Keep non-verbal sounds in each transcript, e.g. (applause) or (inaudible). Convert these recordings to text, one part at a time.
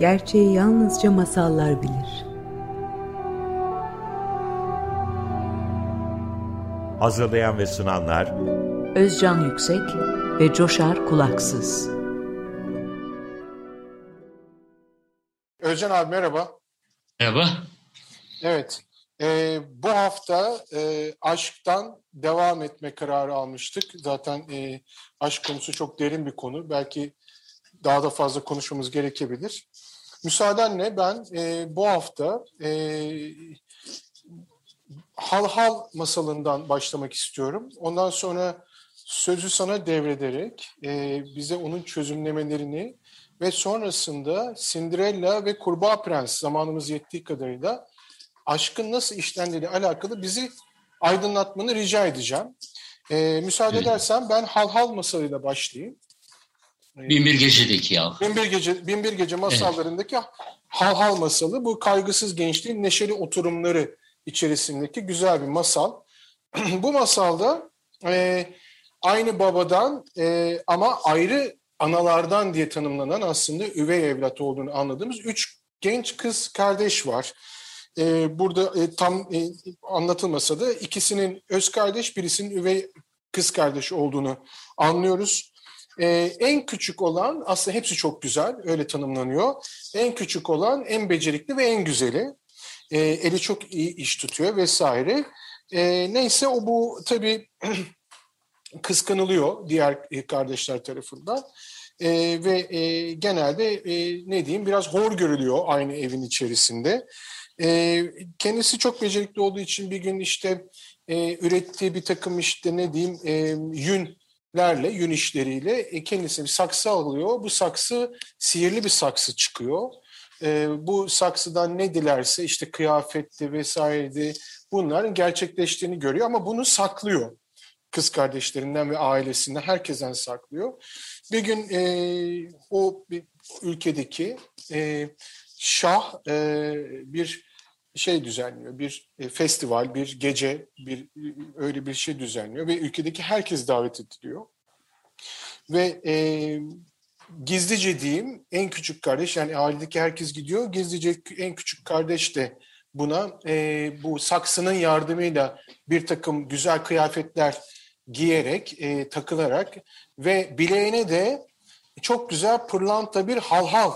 Gerçeği yalnızca masallar bilir. Hazırlayan ve sunanlar Özcan Yüksek ve Coşar Kulaksız. Özcan abi merhaba. Merhaba. Evet, e, bu hafta e, aşktan devam etme kararı almıştık. Zaten e, aşk konusu çok derin bir konu. Belki daha da fazla konuşmamız gerekebilir. Müsaadenle ben e, bu hafta e, Hal Hal masalından başlamak istiyorum. Ondan sonra sözü sana devrederek e, bize onun çözümlemelerini ve sonrasında Cinderella ve Kurbağa Prens zamanımız yettiği kadarıyla aşkın nasıl işlendiğiyle alakalı bizi aydınlatmanı rica edeceğim. E, müsaade edersen ben Hal Hal masalıyla başlayayım. Binbir Gece'deki ya. Binbir Gece, Binbir Gece masallarındaki Hal Hal masalı bu kaygısız gençliğin neşeli oturumları içerisindeki güzel bir masal. (clears throat) bu masalda e, aynı babadan e, ama ayrı analardan diye tanımlanan aslında üvey evlat olduğunu anladığımız üç genç kız kardeş var. E, burada e, tam e, anlatılmasa da ikisinin öz kardeş birisinin üvey kız kardeş olduğunu anlıyoruz. Ee, en küçük olan aslında hepsi çok güzel öyle tanımlanıyor. En küçük olan en becerikli ve en güzeli. Ee, eli çok iyi iş tutuyor vesaire. Ee, neyse o bu tabii (clears throat) kıskanılıyor diğer e, kardeşler tarafından. Ee, ve e, genelde e, ne diyeyim biraz hor görülüyor aynı evin içerisinde. Ee, kendisi çok becerikli olduğu için bir gün işte e, ürettiği bir takım işte ne diyeyim e, yün lerle, yün işleriyle e, kendisine bir saksı alıyor. Bu saksı sihirli bir saksı çıkıyor. E, bu saksıdan ne dilerse işte kıyafetti vesaireydi bunların gerçekleştiğini görüyor ama bunu saklıyor. Kız kardeşlerinden ve ailesinden herkesten saklıyor. Bir gün e, o bir ülkedeki e, şah e, bir şey düzenliyor, bir e, festival, bir gece, bir e, öyle bir şey düzenliyor ve ülkedeki herkes davet ediliyor. Ve e, gizlice diyeyim en küçük kardeş yani ailedeki herkes gidiyor, gizlice en küçük kardeş de buna e, bu saksının yardımıyla bir takım güzel kıyafetler giyerek, e, takılarak ve bileğine de çok güzel pırlanta bir halhal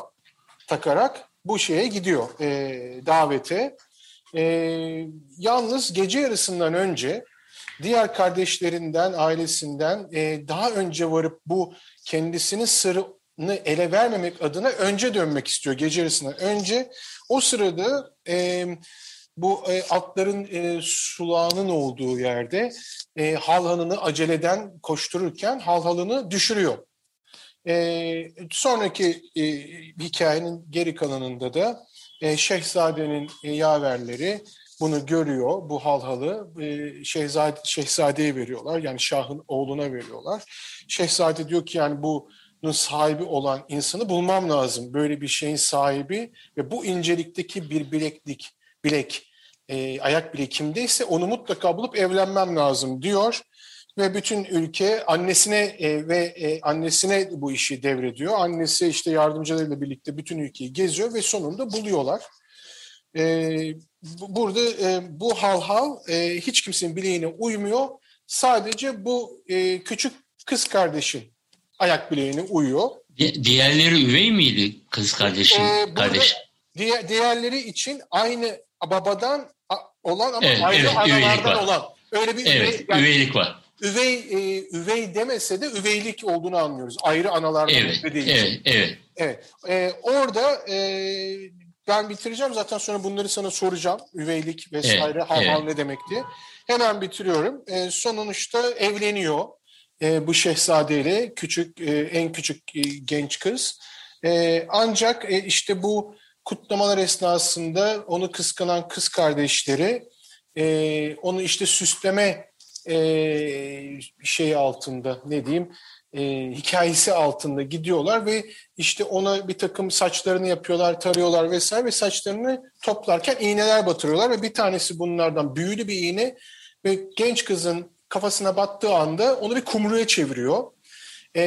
takarak bu şeye gidiyor e, davete. E, yalnız gece yarısından önce diğer kardeşlerinden, ailesinden e, daha önce varıp bu kendisinin sırrını ele vermemek adına önce dönmek istiyor gece yarısından önce. O sırada e, bu e, atların e, sulağının olduğu yerde e, halhanını aceleden koştururken halhalını düşürüyor. E, sonraki e, hikayenin geri kalanında da e, Şehzade'nin e, yaverleri bunu görüyor, bu halhalı e, şehzade, şehzadeye veriyorlar. Yani Şah'ın oğluna veriyorlar. Şehzade diyor ki yani bunun sahibi olan insanı bulmam lazım. Böyle bir şeyin sahibi ve bu incelikteki bir bileklik, bilek, e, ayak bileği kimdeyse onu mutlaka bulup evlenmem lazım diyor. Ve bütün ülke annesine e, ve e, annesine bu işi devrediyor. Annesi işte yardımcılarıyla birlikte bütün ülkeyi geziyor ve sonunda buluyorlar. E, bu- burada e, bu hal hal e, hiç kimsenin bileğine uymuyor. Sadece bu e, küçük kız kardeşin ayak bileğine uyuyor. Di- diğerleri üvey miydi kız kardeşin? Ee, kardeş. Diğer, diğerleri için aynı babadan olan ama Evet, ayrı evet, analardan olan. Öyle bir Evet, üvey, yani üveylik var. Üvey, e, üvey demese de üveylik olduğunu anlıyoruz. Ayrı analardan Evet, dediği için. evet, evet. Evet. Ee, orada e, ben bitireceğim zaten sonra bunları sana soracağım. Üveylik vesaire, Evet, hal evet. ne demek diye. Hemen bitiriyorum. E, sonuçta evleniyor e, bu şehzadeyle küçük e, en küçük e, genç kız. E, ancak e, işte bu kutlamalar esnasında onu kıskanan kız kardeşleri e, onu işte süsleme e, şeyi altında ne diyeyim e, hikayesi altında gidiyorlar ve işte ona bir takım saçlarını yapıyorlar, tarıyorlar vesaire ve saçlarını toplarken iğneler batırıyorlar ve bir tanesi bunlardan büyülü bir iğne ve genç kızın kafasına battığı anda onu bir kumruya çeviriyor. E,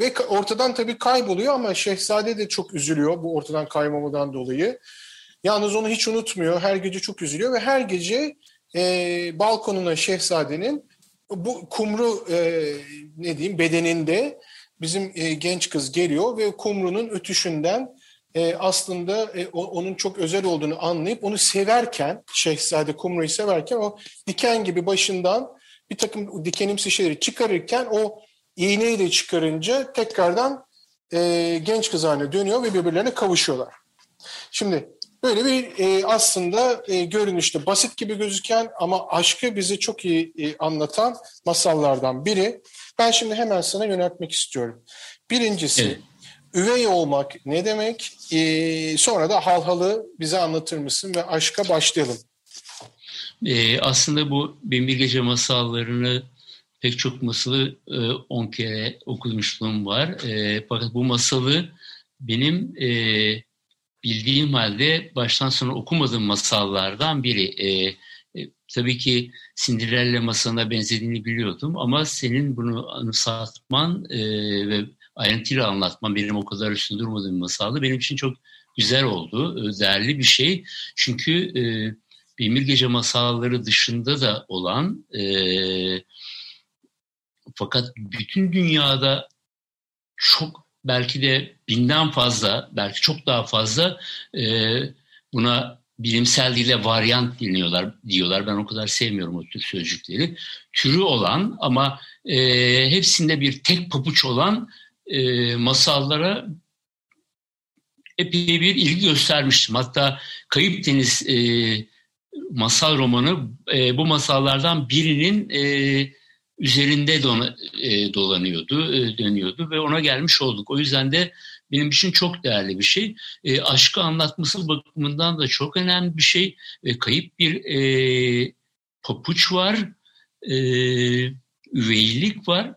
ve ortadan tabii kayboluyor ama Şehzade de çok üzülüyor bu ortadan kaybamadan dolayı. Yalnız onu hiç unutmuyor. Her gece çok üzülüyor ve her gece e, balkonuna Şehzade'nin bu kumru e, ne diyeyim bedeninde bizim e, genç kız geliyor ve kumrunun ötüşünden e, aslında e, o, onun çok özel olduğunu anlayıp onu severken Şehzade kumruyu severken o diken gibi başından bir takım dikenimsi şeyleri çıkarırken o iğneyi de çıkarınca tekrardan e, genç kız haline dönüyor ve birbirlerine kavuşuyorlar. Şimdi böyle bir e, aslında e, görünüşte basit gibi gözüken ama aşkı bize çok iyi e, anlatan masallardan biri. Ben şimdi hemen sana yöneltmek istiyorum. Birincisi evet. üvey olmak ne demek? E, sonra da halhalı bize anlatır mısın ve aşka başlayalım. E, aslında bu Binbir Gece masallarını pek çok masalı 10 e, kere okumuşluğum var. E, fakat bu masalı benim e, bildiğim halde baştan sona okumadığım masallardan biri. E, e, tabii ki Cinderella masalına benzediğini biliyordum ama senin bunu anımsatman e, ve ayrıntıyla anlatman benim o kadar üstünde durmadığım masaldı. Benim için çok güzel oldu, e, değerli bir şey. Çünkü e, Bemir Gece masalları dışında da olan e, fakat bütün dünyada çok belki de binden fazla, belki çok daha fazla e, buna bilimsel dile varyant deniyorlar diyorlar. Ben o kadar sevmiyorum o tür sözcükleri. Türü olan ama e, hepsinde bir tek papuç olan e, masallara epey bir ilgi göstermiştim. Hatta Kayıp Deniz e, masal romanı e, bu masallardan birinin e, üzerinde dona, e, dolanıyordu, e, dönüyordu ve ona gelmiş olduk. O yüzden de benim için çok değerli bir şey. E, aşkı anlatması bakımından da çok önemli bir şey. E, kayıp bir e, papuç var, e, üveylik var.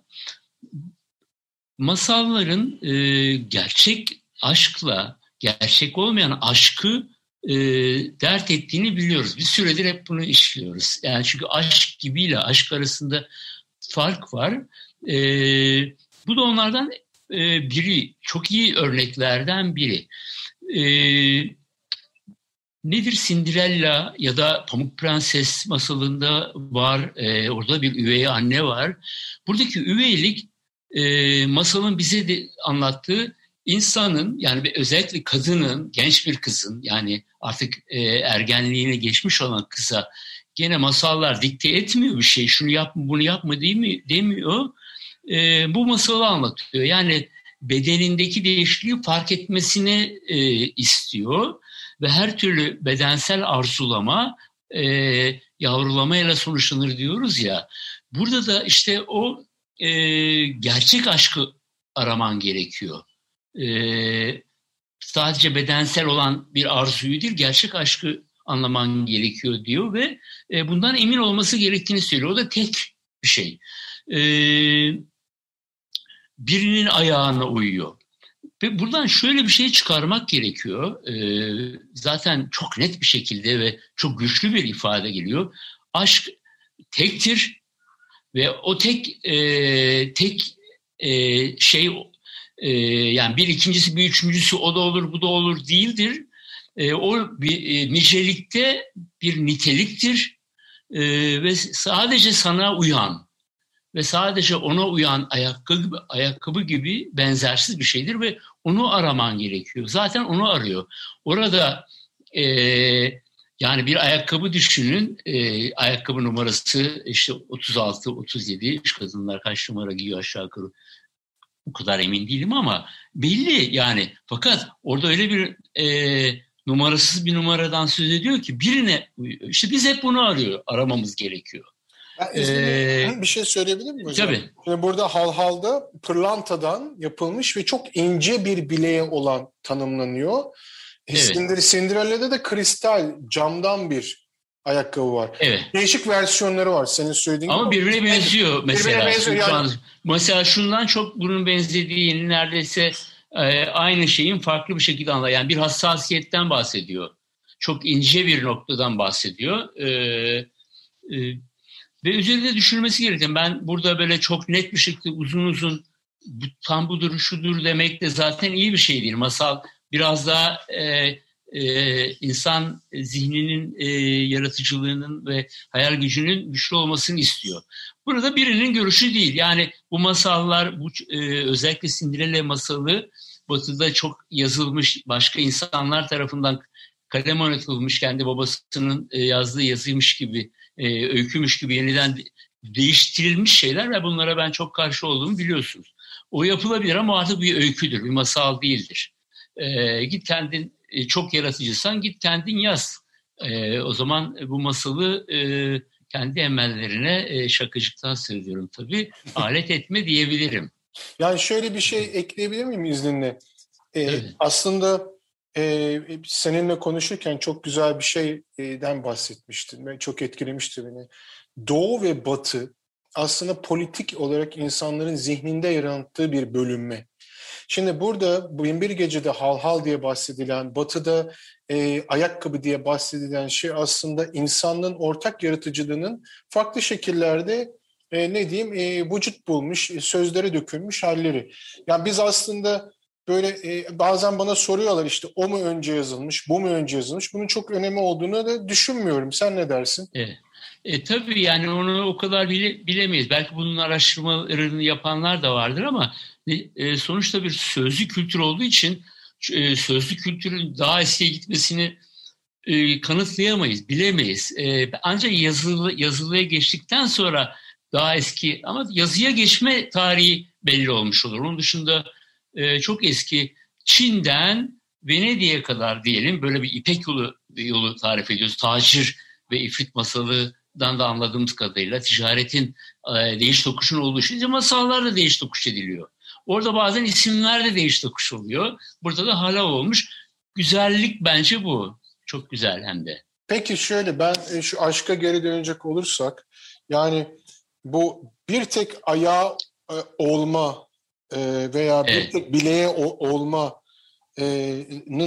Masalların e, gerçek aşkla, gerçek olmayan aşkı e, dert ettiğini biliyoruz. Bir süredir hep bunu işliyoruz. Yani çünkü aşk gibiyle aşk arasında fark var. E, bu da onlardan e, biri, çok iyi örneklerden biri. E, nedir Cinderella ya da Pamuk Prenses masalında var, e, orada bir üvey anne var. Buradaki üveylik e, masalın bize de anlattığı insanın yani özellikle kadının, genç bir kızın yani artık e, ergenliğine geçmiş olan kıza gene masallar dikte etmiyor bir şey. Şunu yapma bunu yapma değil mi demiyor. E, bu masalı anlatıyor. Yani bedenindeki değişikliği fark etmesini e, istiyor ve her türlü bedensel arzulama e, yavrulamayla sonuçlanır diyoruz ya. Burada da işte o e, gerçek aşkı araman gerekiyor. E, sadece bedensel olan bir arzuyu değil, gerçek aşkı anlaman gerekiyor diyor ve e, bundan emin olması gerektiğini söylüyor. O da tek bir şey. E, birinin ayağına uyuyor. Ve buradan şöyle bir şey çıkarmak gerekiyor. E, zaten çok net bir şekilde ve çok güçlü bir ifade geliyor. Aşk tektir ve o tek e, tek e, şey e, yani bir ikincisi bir üçüncüsü o da olur bu da olur değildir e, o bir e, nicelikte bir niteliktir e, ve sadece sana uyan ve sadece ona uyan ayakkabı, ayakkabı gibi benzersiz bir şeydir ve onu araman gerekiyor. Zaten onu arıyor. Orada e, yani bir ayakkabı düşünün, e, ayakkabı numarası işte 36, 37, kadınlar kaç numara giyiyor aşağı yukarı o kadar emin değilim ama belli yani. Fakat orada öyle bir e, numarasız bir numaradan söz ediyor ki birine işte biz hep bunu arıyor, aramamız gerekiyor. ee, bir şey söyleyebilir miyim hocam? Tabii. Şimdi burada halhalda pırlantadan yapılmış ve çok ince bir bileğe olan tanımlanıyor. Evet. Cinderella'da da kristal camdan bir ayakkabı var. Evet. Değişik versiyonları var senin söylediğin Ama gibi. birbirine benziyor mesela. Birbirine benziyor yani. Mesela şundan çok bunun benzediğini neredeyse e, aynı şeyin farklı bir şekilde anlar. Yani bir hassasiyetten bahsediyor. Çok ince bir noktadan bahsediyor. E, e, ve üzerinde düşünülmesi gereken ben burada böyle çok net bir şekilde uzun uzun tam budur şudur demek de zaten iyi bir şey değil. Masal biraz daha e, e, insan zihninin e, yaratıcılığının ve hayal gücünün güçlü olmasını istiyor. Burada birinin görüşü değil. Yani bu masallar, bu e, özellikle Cinderella masalı Batı'da çok yazılmış, başka insanlar tarafından kalem oynatılmış, kendi babasının e, yazdığı yazıymış gibi, e, öykümüş gibi yeniden değiştirilmiş şeyler ve bunlara ben çok karşı olduğumu biliyorsunuz. O yapılabilir ama artık bir öyküdür, bir masal değildir. E, git kendin e, çok yaratıcısan git kendin yaz. E, o zaman bu masalı e, kendi emellerine e, şakacıktan söylüyorum tabii (laughs) alet etme diyebilirim. Yani şöyle bir şey ekleyebilir miyim izninle? Ee, evet. Aslında e, seninle konuşurken çok güzel bir şeyden bahsetmiştin ve çok etkilemişti beni. Doğu ve Batı aslında politik olarak insanların zihninde yarattığı bir bölünme. Şimdi burada bu bir gecede hal hal diye bahsedilen, batıda e, ayakkabı diye bahsedilen şey aslında insanlığın ortak yaratıcılığının farklı şekillerde e, ne diyeyim e, vücut bulmuş, e, sözlere dökülmüş halleri. Yani biz aslında böyle e, bazen bana soruyorlar işte o mu önce yazılmış, bu mu önce yazılmış. Bunun çok önemi olduğunu da düşünmüyorum. Sen ne dersin? Evet. E, tabii yani onu o kadar bile, bilemeyiz. Belki bunun araştırmalarını yapanlar da vardır ama e, sonuçta bir sözlü kültür olduğu için e, sözlü kültürün daha eskiye gitmesini e, kanıtlayamayız, bilemeyiz. E, ancak yazılı, yazılıya geçtikten sonra daha eski ama yazıya geçme tarihi belli olmuş olur. Onun dışında e, çok eski Çin'den Venedik'e kadar diyelim böyle bir İpek yolu yolu tarif ediyoruz. Tacir ve ifrit masalıdan da anladığımız kadarıyla ticaretin e, değiş tokuşun olduğu için masallar da değiş tokuş ediliyor. Orada bazen isimler de değiş tokuş oluyor. Burada da hala olmuş. Güzellik bence bu. Çok güzel hem de. Peki şöyle ben e, şu aşka geri dönecek olursak yani bu bir tek ayağı e, olma e, veya bir evet. tek bileğe olmanın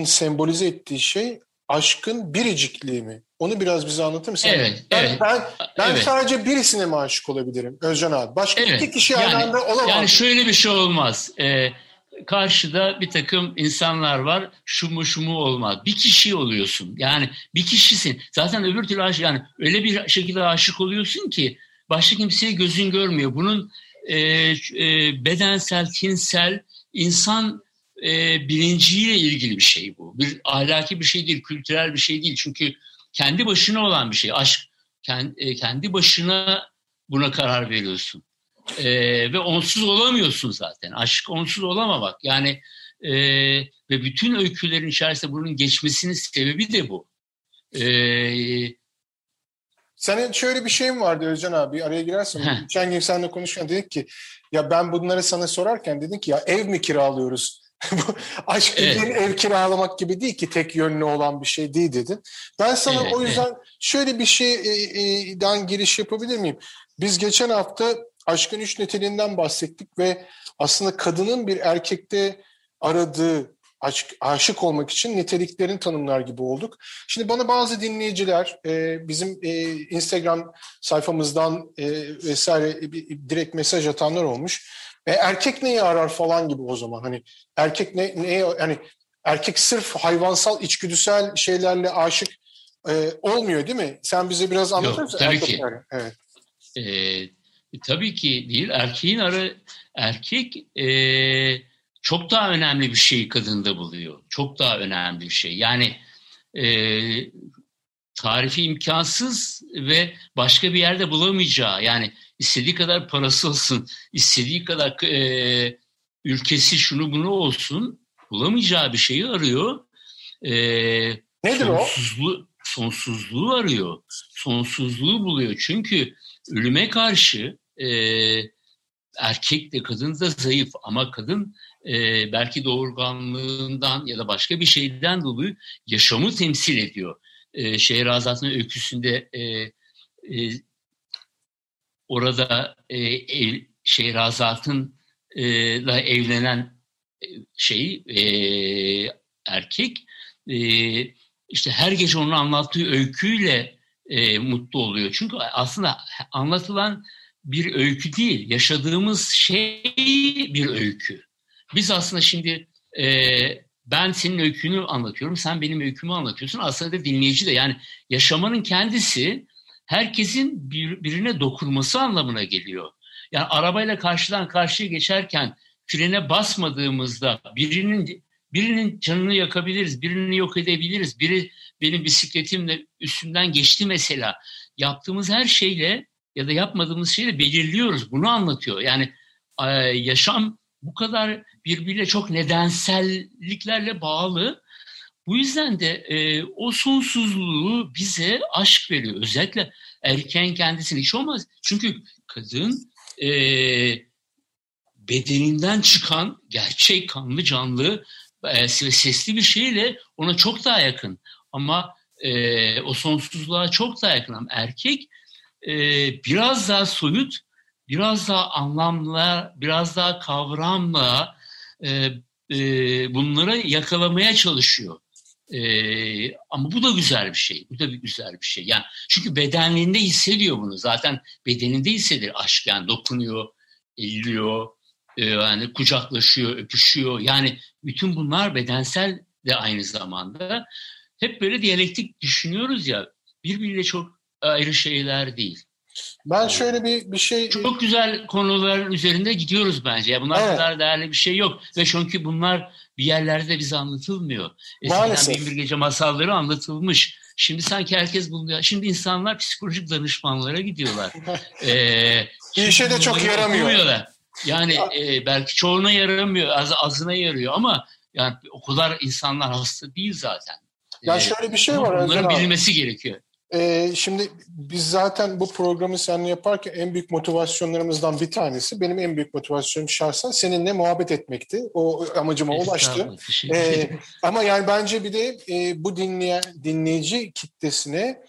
sembolize ettiği şey aşkın biricikliği mi? Onu biraz bize anlatır mısın? Evet, ben, evet. Ben, ben evet. sadece birisine mi aşık olabilirim Özcan abi? Başka evet. iki kişi yani, aynı anda olamaz. Yani şöyle bir şey olmaz. Ee, karşıda bir takım insanlar var. Şu mu şu mu olmaz. Bir kişi oluyorsun. Yani bir kişisin. Zaten öbür türlü aşık yani öyle bir şekilde aşık oluyorsun ki başka kimseye gözün görmüyor. Bunun e, e, bedensel, tinsel, insan e, bilinciyle ilgili bir şey bu. Bir ahlaki bir şey değil, kültürel bir şey değil. Çünkü kendi başına olan bir şey. Aşk e, kendi başına buna karar veriyorsun. E, ve onsuz olamıyorsun zaten. Aşk onsuz olamamak. Yani e, ve bütün öykülerin içerisinde bunun geçmesinin sebebi de bu. E, senin şöyle bir şeyin vardı Özcan abi araya girersen. Geçen gün seninle konuşurken dedik ki ya ben bunları sana sorarken dedik ki ya ev mi kiralıyoruz? (laughs) Aşk evet. ev kiralamak gibi değil ki tek yönlü olan bir şey değil dedin. Ben sana evet, o yüzden evet. şöyle bir şeyden giriş yapabilir miyim? Biz geçen hafta aşkın üç niteliğinden bahsettik ve aslında kadının bir erkekte aradığı aşk, aşık olmak için niteliklerin tanımlar gibi olduk. Şimdi bana bazı dinleyiciler e, bizim e, Instagram sayfamızdan e, vesaire e, direkt mesaj atanlar olmuş. E, erkek neyi arar falan gibi o zaman. Hani erkek ne neye yani erkek sırf hayvansal içgüdüsel şeylerle aşık e, olmuyor değil mi? Sen bize biraz anlatır mısın? Tabii erkek ki. Evet. Ee, tabii ki değil. Erkeğin arı erkek e, çok daha önemli bir şeyi kadında buluyor. Çok daha önemli bir şey. Yani e, tarifi imkansız ve başka bir yerde bulamayacağı yani istediği kadar parası olsun, istediği kadar e, ülkesi şunu bunu olsun bulamayacağı bir şeyi arıyor. E, Nedir sonsuzluğu, o? Sonsuzluğu arıyor. Sonsuzluğu buluyor. Çünkü ölüme karşı e, erkek de kadın da zayıf ama kadın e, belki doğurganlığından ya da başka bir şeyden dolayı yaşamı temsil ediyor. E, Şehrazat'ın öyküsünde e, e, orada e, ev, Şehrazat'ın e, la evlenen şey e, erkek e, işte her gece onun anlattığı öyküyle e, mutlu oluyor. Çünkü aslında anlatılan bir öykü değil. Yaşadığımız şey bir öykü. Biz aslında şimdi e, ben senin öykünü anlatıyorum, sen benim öykümü anlatıyorsun. Aslında da dinleyici de yani yaşamanın kendisi herkesin bir, birine dokunması anlamına geliyor. Yani arabayla karşıdan karşıya geçerken frene basmadığımızda birinin birinin canını yakabiliriz, birini yok edebiliriz. Biri benim bisikletimle üstünden geçti mesela. Yaptığımız her şeyle ya da yapmadığımız şeyle belirliyoruz. Bunu anlatıyor. Yani yaşam bu kadar birbiriyle çok nedenselliklerle bağlı. Bu yüzden de e, o sonsuzluğu bize aşk veriyor. Özellikle erken kendisini hiç olmaz. Çünkü kadın e, bedeninden çıkan gerçek kanlı canlı e, sesli bir şeyle ona çok daha yakın. Ama e, o sonsuzluğa çok daha yakın. Ama erkek e, biraz daha soyut, biraz daha anlamla, biraz daha kavramla e, e, bunları yakalamaya çalışıyor. Ama bu da güzel bir şey. Bu da bir güzel bir şey. Yani çünkü bedenliğinde hissediyor bunu. Zaten bedeninde hissediyor aşk yani dokunuyor, elliyor, e, yani kucaklaşıyor, öpüşüyor. Yani bütün bunlar bedensel de aynı zamanda. Hep böyle diyalektik düşünüyoruz ya. Birbiriyle çok ayrı şeyler değil. Ben şöyle bir bir şey... Çok güzel konuların üzerinde gidiyoruz bence. Ya bunlar evet. kadar değerli bir şey yok. Ve çünkü bunlar bir yerlerde bize anlatılmıyor. Eskiden Maalesef. Bir Gece masalları anlatılmış. Şimdi sanki herkes buluyor. Şimdi insanlar psikolojik danışmanlara gidiyorlar. (laughs) ee, bir işe de çok yaramıyor. Yani e, belki çoğuna yaramıyor, az, azına yarıyor ama yani o kadar insanlar hasta değil zaten. Ya ee, şöyle bir şey var. Bunların bilinmesi gerekiyor. Ee, şimdi biz zaten bu programı seninle yaparken en büyük motivasyonlarımızdan bir tanesi, benim en büyük motivasyonum şahsen seninle muhabbet etmekti. O amacıma ulaştı. Ee, ama yani bence bir de e, bu dinleyen dinleyici kitlesine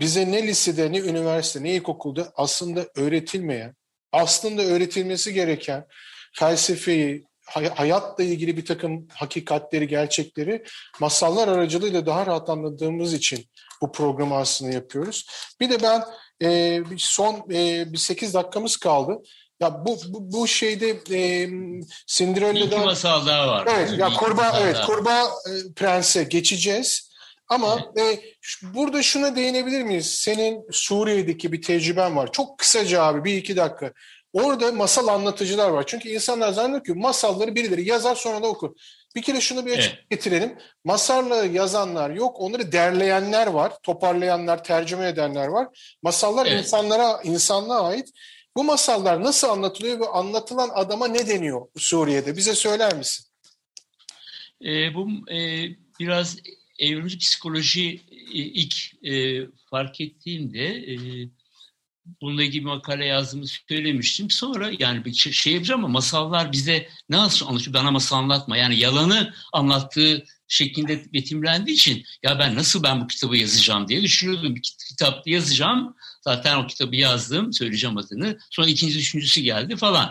bize ne lisede, ne üniversite, ne ilkokulda aslında öğretilmeyen, aslında öğretilmesi gereken felsefeyi, hayatla ilgili bir takım hakikatleri, gerçekleri masallar aracılığıyla daha rahat anladığımız için bu programı aslında yapıyoruz. Bir de ben e, son e, bir 8 dakikamız kaldı. Ya bu bu, bu şeyde e, Cinderella'da... Bir masal daha var. Evet, ya kurbağa, evet, kurbağa e, prense geçeceğiz. Ama evet. e, şu, burada şuna değinebilir miyiz? Senin Suriye'deki bir tecrüben var. Çok kısaca abi, bir iki dakika. Orada masal anlatıcılar var. Çünkü insanlar zannediyor ki masalları birileri yazar sonra da okur. Bir kere şunu bir açık evet. getirelim. Masalları yazanlar yok. Onları derleyenler var. Toparlayanlar, tercüme edenler var. Masallar evet. insanlara, insanlığa ait. Bu masallar nasıl anlatılıyor ve anlatılan adama ne deniyor Suriye'de? Bize söyler misin? E, bu e, biraz evrimci psikoloji e, ilk e, fark ettiğimde e, bununla ilgili bir makale yazdığımı söylemiştim. Sonra yani bir şey, şey yapacağım ama masallar bize nasıl anlatıyor? Bana masal anlatma. Yani yalanı anlattığı şeklinde betimlendiği için ya ben nasıl ben bu kitabı yazacağım diye düşünüyordum. Bir kitap yazacağım. Zaten o kitabı yazdım. Söyleyeceğim adını. Sonra ikinci, üçüncüsü geldi falan.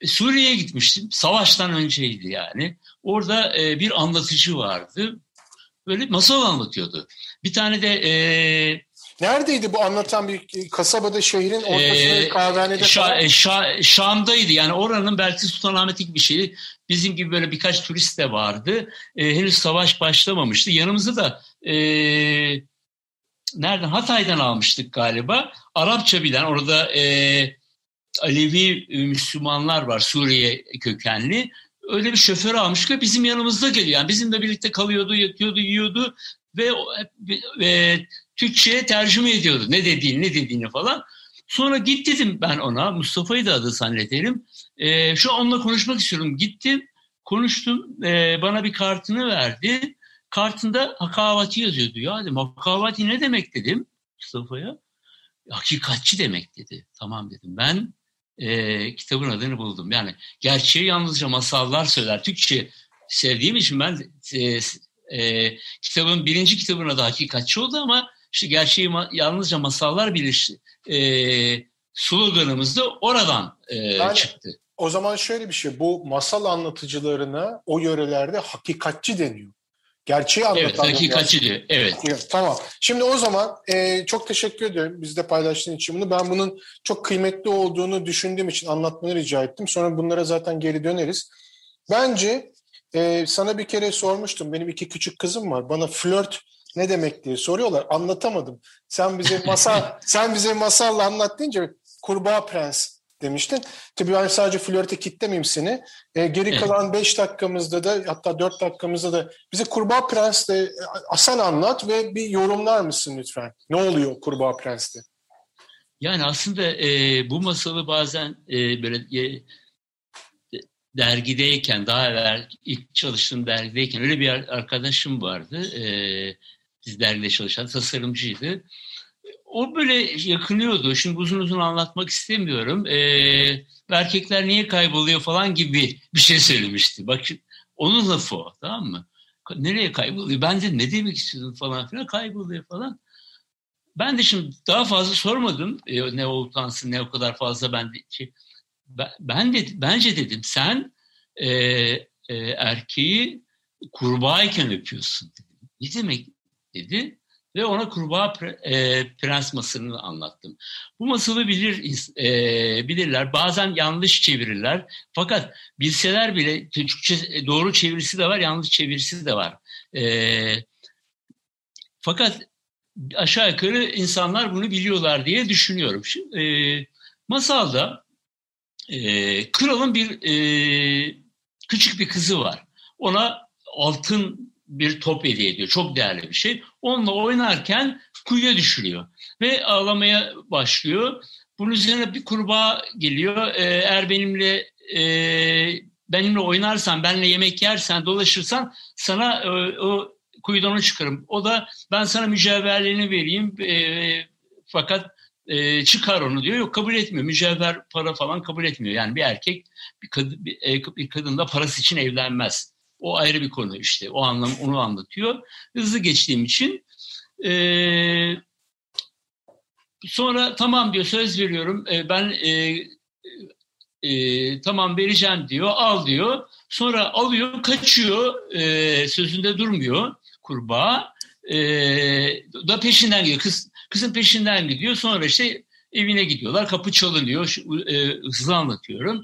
E, Suriye'ye gitmiştim. Savaştan önceydi yani. Orada e, bir anlatıcı vardı. Böyle masal anlatıyordu. Bir tane de e, Neredeydi bu anlatan bir kasabada şehrin ortasında ee, kahvehanede Şa, e, Şa, Şam'daydı yani oranın belki Sultanahmet'lik bir şeyi. Bizim gibi böyle birkaç turist de vardı. E, henüz savaş başlamamıştı. Yanımızda da e, nereden Hatay'dan almıştık galiba. Arapça bilen orada e, Alevi Müslümanlar var Suriye kökenli. Öyle bir şoför almış ve bizim yanımızda geliyor. Yani bizimle birlikte kalıyordu, yatıyordu, yiyordu ve, ve Türkçe'ye tercüme ediyordu. Ne dediğini, ne dediğini falan. Sonra git dedim ben ona. Mustafa'yı da adı zannederim. E, şu onunla konuşmak istiyorum. Gittim, konuştum. E, bana bir kartını verdi. Kartında hakavati yazıyordu. Ya dedim hakavati ne demek dedim Mustafa'ya. Hakikatçi demek dedi. Tamam dedim. Ben e, kitabın adını buldum. Yani gerçeği yalnızca masallar söyler. Türkçe sevdiğim için ben e, e, kitabın birinci kitabın adı hakikatçi oldu ama işte gerçeği yalnızca masallar bilir e, sloganımız da oradan e, yani, çıktı. O zaman şöyle bir şey, bu masal anlatıcılarına o yörelerde hakikatçi deniyor. Gerçeği anlatan. Evet, hakikatçi diyor. Evet. Tamam. Şimdi o zaman e, çok teşekkür ediyorum bizde paylaştığın için bunu. Ben bunun çok kıymetli olduğunu düşündüğüm için anlatmanı rica ettim. Sonra bunlara zaten geri döneriz. Bence e, sana bir kere sormuştum. Benim iki küçük kızım var. Bana flört ne demek diye soruyorlar. Anlatamadım. Sen bize masal (laughs) sen bize masalla anlat deyince kurbağa prens demiştin. Tabii ben sadece flörte kitlemeyeyim seni. E, geri kalan 5 dakikamızda da hatta 4 dakikamızda da bize Kurbağa Prens'te e, sen anlat ve bir yorumlar mısın lütfen? Ne oluyor Kurbağa Prens'te? Yani aslında e, bu masalı bazen e, böyle e, dergideyken, daha evvel ilk çalıştığım dergideyken öyle bir arkadaşım vardı. E, biz dergide çalışan tasarımcıydı o böyle yakınıyordu. Şimdi uzun uzun anlatmak istemiyorum. Ee, erkekler niye kayboluyor falan gibi bir şey söylemişti. Bak onun lafı o tamam mı? Nereye kayboluyor? Ben de ne demek istiyordum falan filan kayboluyor falan. Ben de şimdi daha fazla sormadım. E, ne o utansın ne o kadar fazla ben de şey, ben de bence dedim sen e, e, erkeği kurbağayken öpüyorsun. Dedim. Ne demek dedi ve ona kurbağa pre, e, prens masalını anlattım. Bu masalı bilir e, bilirler. Bazen yanlış çevirirler. Fakat bilseler bile Türkçe e, doğru çevirisi de var, yanlış çevirisi de var. E, fakat aşağı yukarı insanlar bunu biliyorlar diye düşünüyorum. Şimdi, e, masalda e, kralın bir e, küçük bir kızı var. Ona altın bir top hediye ediyor. Çok değerli bir şey. Onunla oynarken kuyuya düşürüyor. Ve ağlamaya başlıyor. Bunun üzerine bir kurbağa geliyor. Ee, eğer benimle e, benimle oynarsan, benimle yemek yersen, dolaşırsan sana e, o kuyudan çıkarım. O da ben sana mücevherlerini vereyim e, fakat e, çıkar onu diyor. Yok kabul etmiyor. Mücevher para falan kabul etmiyor. Yani bir erkek bir, kadın, bir, e, bir kadınla parası için evlenmez. O ayrı bir konu işte. O anlam onu anlatıyor. Hızlı geçtiğim için e, sonra tamam diyor söz veriyorum. E, ben e, e, tamam vereceğim diyor. Al diyor. Sonra alıyor, kaçıyor. E, sözünde durmuyor kurbağa. E, da peşinden gidiyor. Kız, kızın peşinden gidiyor. Sonra işte evine gidiyorlar. Kapı çalınıyor. Şu, e, hızlı anlatıyorum.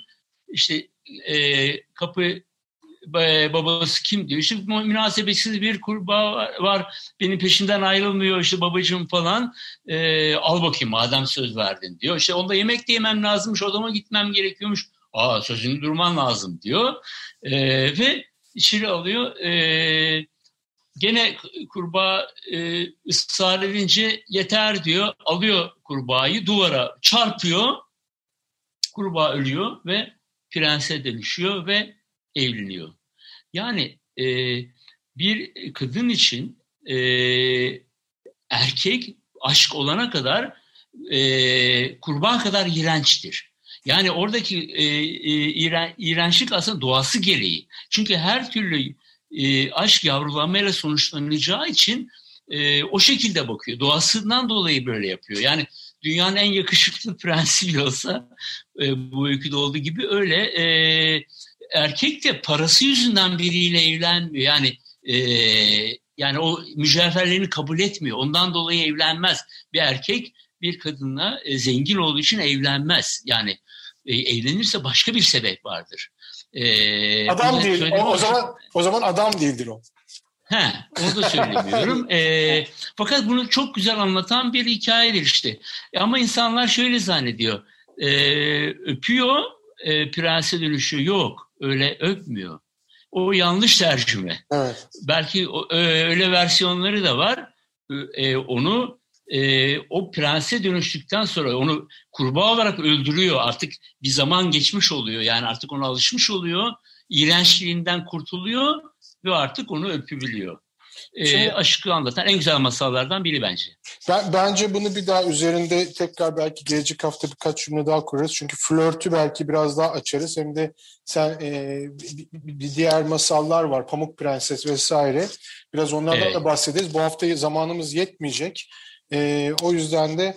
İşte e, kapı babası kim diyor. İşte münasebetsiz bir kurbağa var. Benim peşinden ayrılmıyor işte babacığım falan. E, al bakayım madem söz verdin diyor. İşte onda yemek de yemem lazımmış. Odama gitmem gerekiyormuş. Aa sözünü durman lazım diyor. E, ve içeri alıyor. E, gene kurbağa e, ısrar edince yeter diyor. Alıyor kurbağayı duvara çarpıyor. Kurbağa ölüyor ve prense dönüşüyor ve evleniyor. Yani e, bir kadın için e, erkek aşk olana kadar e, kurban kadar iğrençtir. Yani oradaki e, e, iğren, iğrençlik aslında doğası gereği. Çünkü her türlü e, aşk yavrulanmayla sonuçlanacağı için e, o şekilde bakıyor. Doğasından dolayı böyle yapıyor. Yani dünyanın en yakışıklı (laughs) prensi olsa e, bu öyküde olduğu gibi öyle e, erkek de parası yüzünden biriyle evlenmiyor. Yani e, yani o mücevherlerini kabul etmiyor. Ondan dolayı evlenmez. Bir erkek bir kadınla e, zengin olduğu için evlenmez. Yani e, evlenirse başka bir sebep vardır. E, adam değil. O, o zaman o zaman adam değildir o. He, onu da söylemiyorum. (laughs) e, fakat bunu çok güzel anlatan bir hikayedir işte. E, ama insanlar şöyle zannediyor. E, öpüyor, e, prense dönüşüyor. Yok öyle öpmüyor. O yanlış tercüme. Evet. Belki öyle versiyonları da var. E, onu e, o prense dönüştükten sonra onu kurbağa olarak öldürüyor. Artık bir zaman geçmiş oluyor. Yani artık ona alışmış oluyor. İğrençliğinden kurtuluyor ve artık onu öpebiliyor e, aşkı anlatan en güzel masallardan biri bence. Ben, bence bunu bir daha üzerinde tekrar belki gelecek hafta birkaç cümle daha kurarız. Çünkü flörtü belki biraz daha açarız. Hem de sen e, bir diğer masallar var. Pamuk Prenses vesaire. Biraz onlardan evet. da bahsederiz. Bu hafta zamanımız yetmeyecek. E, o yüzden de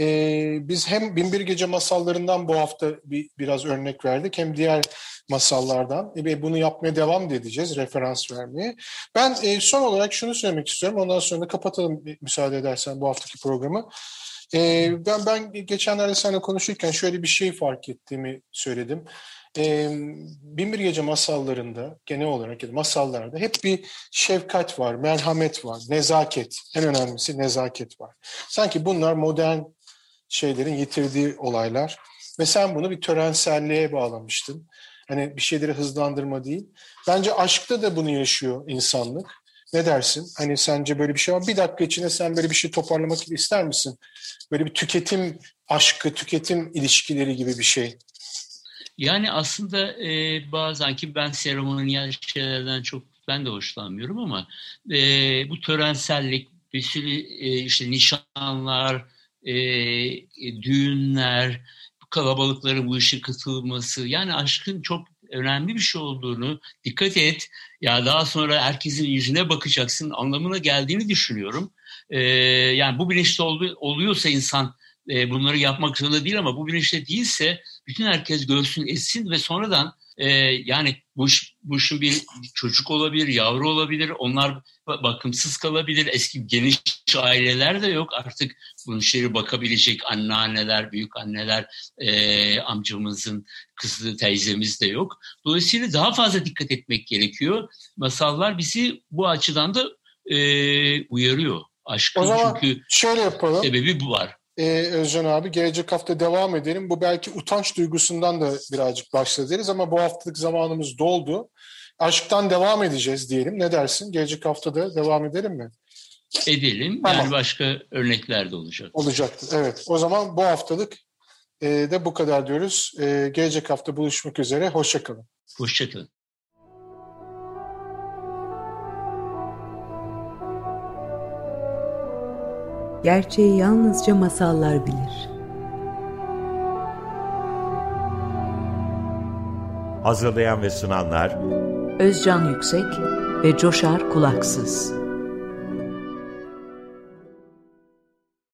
e, biz hem Binbir Gece masallarından bu hafta bir, biraz örnek verdik hem diğer masallardan e, bunu yapmaya devam edeceğiz, referans vermeye. Ben e, son olarak şunu söylemek istiyorum, ondan sonra da kapatalım müsaade edersen bu haftaki programı. E, ben ben geçenlerde seninle konuşurken şöyle bir şey fark ettiğimi söyledim. E, Binbir Gece masallarında genel olarak ya masallarda hep bir şefkat var, merhamet var, nezaket. En önemlisi nezaket var. Sanki bunlar modern şeylerin yitirdiği olaylar. Ve sen bunu bir törenselliğe bağlamıştın. Hani bir şeyleri hızlandırma değil. Bence aşkta da bunu yaşıyor insanlık. Ne dersin? Hani sence böyle bir şey var. Bir dakika içinde sen böyle bir şey toparlamak ister misin? Böyle bir tüketim aşkı, tüketim ilişkileri gibi bir şey. Yani aslında e, bazen ki ben seremoniyel şeylerden çok ben de hoşlanmıyorum ama e, bu törensellik, bir sürü e, işte nişanlar, e, düğünler, kalabalıkların bu işe katılması yani aşkın çok önemli bir şey olduğunu dikkat et ya daha sonra herkesin yüzüne bakacaksın anlamına geldiğini düşünüyorum. Ee, yani bu bilinçte ol, oluyorsa insan e, bunları yapmak zorunda değil ama bu bilinçte değilse bütün herkes görsün etsin ve sonradan e, yani bu, bu bir çocuk olabilir, yavru olabilir, onlar bakımsız kalabilir. Eski geniş aileler de yok artık bu işleri bakabilecek anneanneler, büyük anneler, e, amcamızın kızı, teyzemiz de yok. Dolayısıyla daha fazla dikkat etmek gerekiyor. Masallar bizi bu açıdan da e, uyarıyor. Aşkın o zaman çünkü şöyle yapalım. sebebi bu var e, Özcan abi. Gelecek hafta devam edelim. Bu belki utanç duygusundan da birazcık başladırız ama bu haftalık zamanımız doldu. Aşktan devam edeceğiz diyelim. Ne dersin? Gelecek haftada devam edelim mi? Edelim. Tamam. Yani başka örnekler de olacak. Olacaktır. Evet. O zaman bu haftalık e, de bu kadar diyoruz. E, gelecek hafta buluşmak üzere. Hoşçakalın. Hoşçakalın. Gerçeği yalnızca masallar bilir. Hazırlayan ve sunanlar Özcan Yüksek ve Coşar Kulaksız.